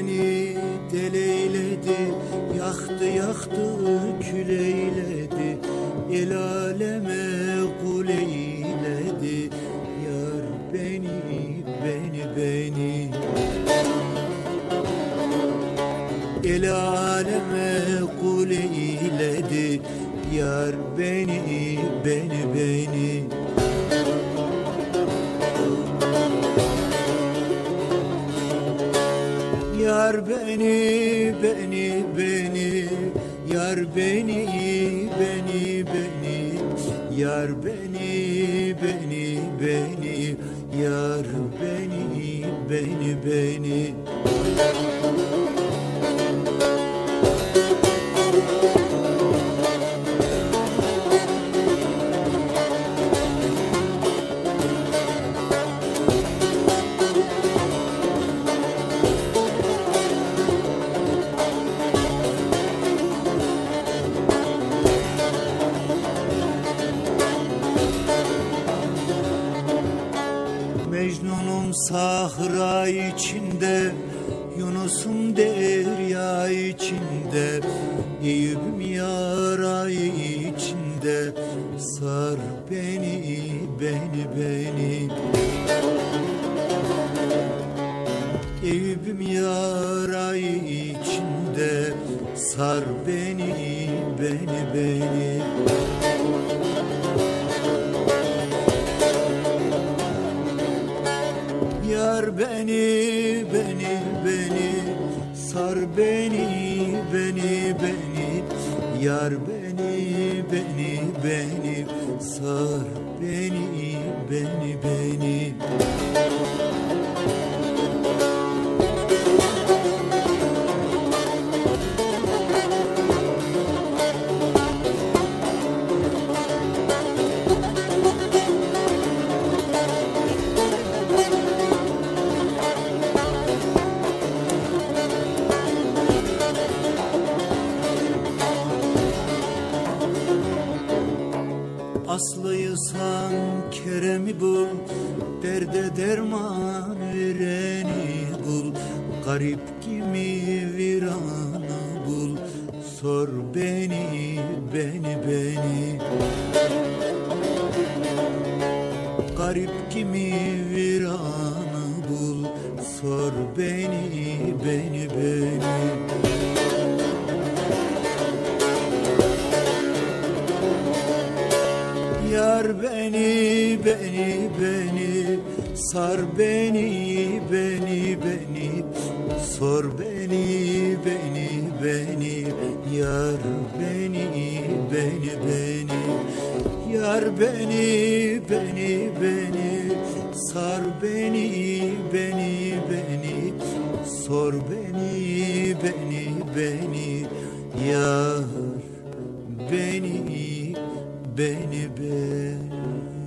Beni deleyledi Yaktı yaktı küleyledi El aleme kul eyledi Yar beni beni beni. El aleme kul eyledi Yar beni beni beni Yar beni, beni, beni. Yar beni, beni, beni. Yar beni, beni, beni. Yar beni, beni, beni. Mecnun'um sahra içinde Yunus'um derya içinde Eyüp'üm yara içinde. Sar beni, beni, beni. Eyüp'üm yara içinde Sar beni, beni, beni Sar beni, beni, beni Yar beni, beni, beni. Sar beni, beni, beni Aslıysan Kerem'i bul Derde derman vereni bul. Garip kimi viranı bul Sor beni, beni, beni. Garip kimi viranı bul Sor beni, beni, beni Yar beni, beni, beni. Sar beni, beni, beni. Sor beni, beni, beni. Yar beni, beni, beni. Yar beni, beni, beni. Sar beni, beni, beni. Sor beni, beni, beni. Yar beni, beni, beni